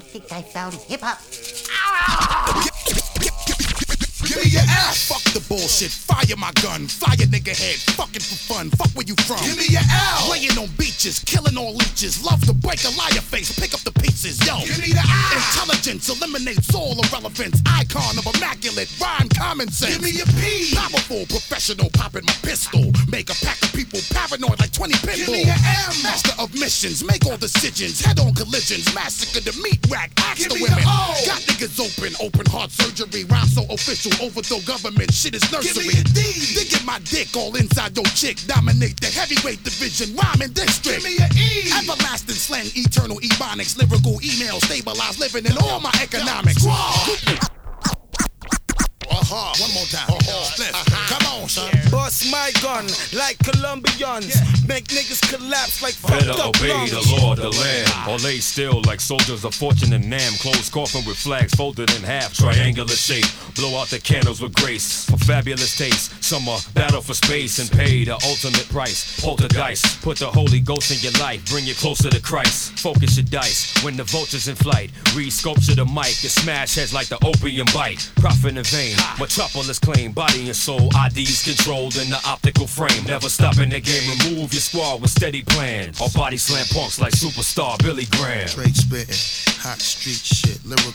I think I found hip hop. Give me your ass. Fuck the bullshit. Fire my gun. Fire nigga head. Fucking for fun. Fuck where you from. Give me your L. Laying on beaches. Killing all leeches. Love to break a liar face. Pick up the pieces. Yo. Give me the I. Intelligence eliminates all irrelevance. Icon of immaculate rhyme common sense. Give me your P. Powerful professional. Popping my pistol. Make a pack of people paranoid like 20 pit Give me your M. Master of missions. Make all decisions. Head on collisions. Massacre the meat rack. Axe the women. Got niggas open. Open heart surgery. Rhyme so official. Overthrow government. Shit is nursery. They get my dick all inside your chick. Dominate the heavyweight division. Rhyming district. Give me an E. Everlasting slang. Eternal ebonics. Lyrical email. Stabilize living in all my economics. Uh-huh. One more time. Uh-huh. Come on, son. Bust my gun like Colombians. Make niggas collapse like Better up obey lungs. the law, the land, or lay still like soldiers of fortune and Nam. Closed coffin with flags folded in half, triangular shape. Blow out the candles with grace. For fabulous taste, some are battle for space and pay the ultimate price. Poltergeist, put the Holy Ghost in your life, bring you closer to Christ. Focus your dice when the vulture's in flight. Re-sculpture the mic, you smash heads like the opium bite. Profit in vain, metropolis claim, body and soul. IDs controlled in the optical frame. Never stop in the game, remove your squad with steady plans. Or body slam punks like superstar Billy Graham. Straight spitting. Hot street shit. Lyrical.